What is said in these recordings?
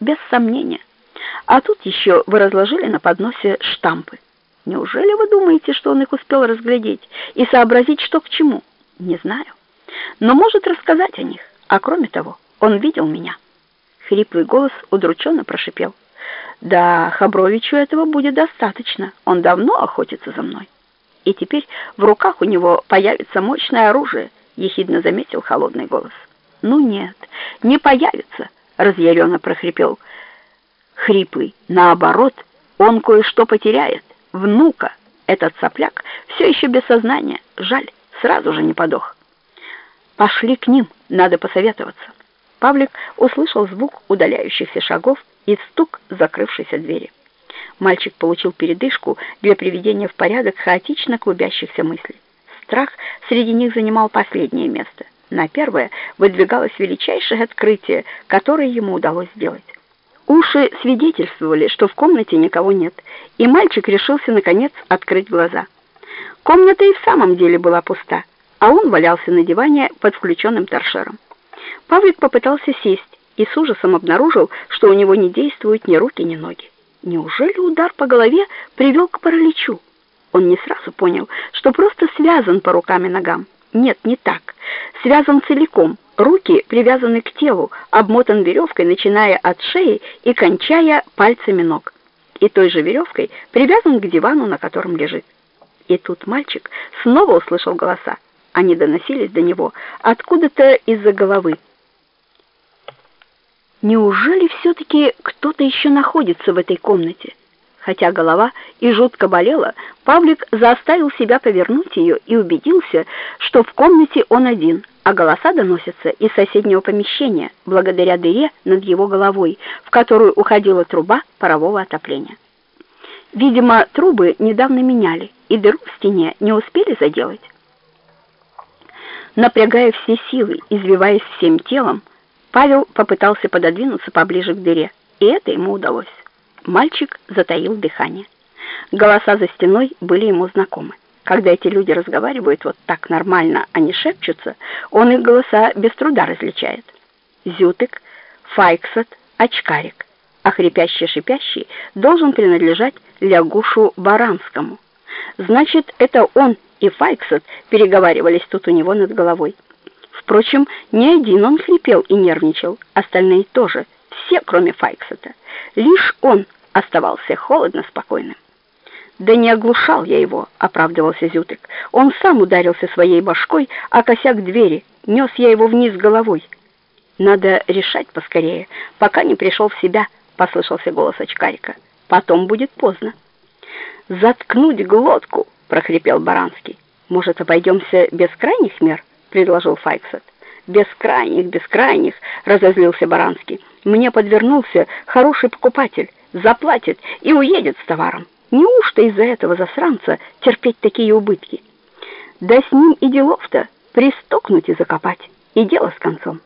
без сомнения. А тут еще вы разложили на подносе штампы. Неужели вы думаете, что он их успел разглядеть и сообразить, что к чему? Не знаю. Но может рассказать о них. А кроме того, он видел меня. Хриплый голос удрученно прошипел. Да, Хабровичу этого будет достаточно. Он давно охотится за мной. И теперь в руках у него появится мощное оружие, ехидно заметил холодный голос. Ну нет, не появится, разъяренно прохрипел Хриплый. Наоборот, он кое-что потеряет. Внука. Этот сопляк все еще без сознания. Жаль, сразу же не подох. Пошли к ним, надо посоветоваться. Павлик услышал звук удаляющихся шагов и стук закрывшейся двери. Мальчик получил передышку для приведения в порядок хаотично клубящихся мыслей. Страх среди них занимал последнее место. На первое выдвигалось величайшее открытие, которое ему удалось сделать. Уши свидетельствовали, что в комнате никого нет, и мальчик решился, наконец, открыть глаза. Комната и в самом деле была пуста, а он валялся на диване под включенным торшером. Павлик попытался сесть и с ужасом обнаружил, что у него не действуют ни руки, ни ноги. Неужели удар по голове привел к параличу? Он не сразу понял, что просто связан по рукам и ногам. Нет, не так. Связан целиком. Руки привязаны к телу, обмотан веревкой, начиная от шеи и кончая пальцами ног. И той же веревкой привязан к дивану, на котором лежит. И тут мальчик снова услышал голоса. Они доносились до него откуда-то из-за головы. Неужели все-таки кто-то еще находится в этой комнате? Хотя голова и жутко болела, Павлик заставил себя повернуть ее и убедился, что в комнате он один, а голоса доносятся из соседнего помещения, благодаря дыре над его головой, в которую уходила труба парового отопления. Видимо, трубы недавно меняли, и дыру в стене не успели заделать. Напрягая все силы, извиваясь всем телом, Павел попытался пододвинуться поближе к дыре, и это ему удалось. Мальчик затаил дыхание. Голоса за стеной были ему знакомы. Когда эти люди разговаривают вот так нормально, а не шепчутся, он их голоса без труда различает. Зютык, Файксот, Очкарик, а хрипящий-шипящий должен принадлежать Лягушу Баранскому. Значит, это он и Файксот переговаривались тут у него над головой. Впрочем, не один он хрипел и нервничал, остальные тоже, все, кроме Файксота. Лишь он оставался холодно спокойным. «Да не оглушал я его», — оправдывался Зютык. «Он сам ударился своей башкой о косяк двери, нес я его вниз головой». «Надо решать поскорее, пока не пришел в себя», — послышался голос очкарика. «Потом будет поздно». «Заткнуть глотку!» — прохрипел Баранский. «Может, обойдемся без крайних мер?» — предложил Файксет. «Без крайних, без крайних!» — разозлился Баранский. «Мне подвернулся хороший покупатель, заплатит и уедет с товаром. Неужто из-за этого засранца терпеть такие убытки? Да с ним и делов-то пристукнуть и закопать, и дело с концом».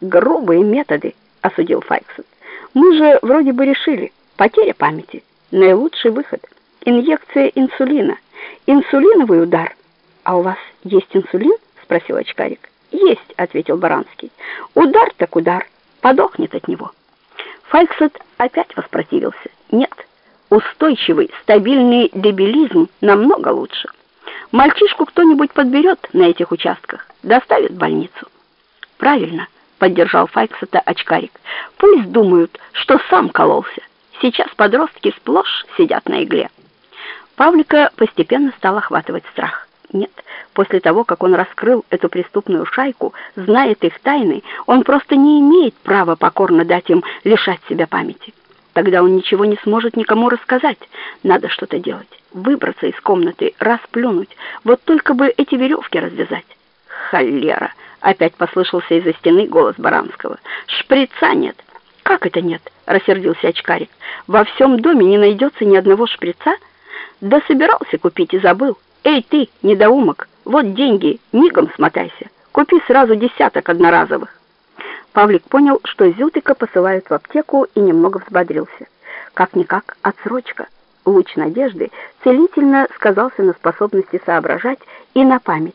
«Грубые методы!» — осудил Файксет. «Мы же вроде бы решили, потеря памяти — наилучший выход. Инъекция инсулина, инсулиновый удар. А у вас есть инсулин?» спросил очкарик. Есть, ответил Баранский. Удар так удар, подохнет от него. Файксет опять воспротивился. Нет, устойчивый, стабильный дебилизм намного лучше. Мальчишку кто-нибудь подберет на этих участках, доставит в больницу. Правильно, поддержал Файксета очкарик. Пусть думают, что сам кололся. Сейчас подростки сплошь сидят на игле. Павлика постепенно стал охватывать страх. Нет, после того, как он раскрыл эту преступную шайку, знает их тайны, он просто не имеет права покорно дать им лишать себя памяти. Тогда он ничего не сможет никому рассказать. Надо что-то делать, выбраться из комнаты, расплюнуть. Вот только бы эти веревки развязать. Холера! Опять послышался из-за стены голос Баранского. Шприца нет. Как это нет? Рассердился очкарик. Во всем доме не найдется ни одного шприца? Да собирался купить и забыл. «Эй ты, недоумок, вот деньги, мигом смотайся, купи сразу десяток одноразовых». Павлик понял, что Зютыка посылают в аптеку и немного взбодрился. Как-никак отсрочка. Луч надежды целительно сказался на способности соображать и на памяти.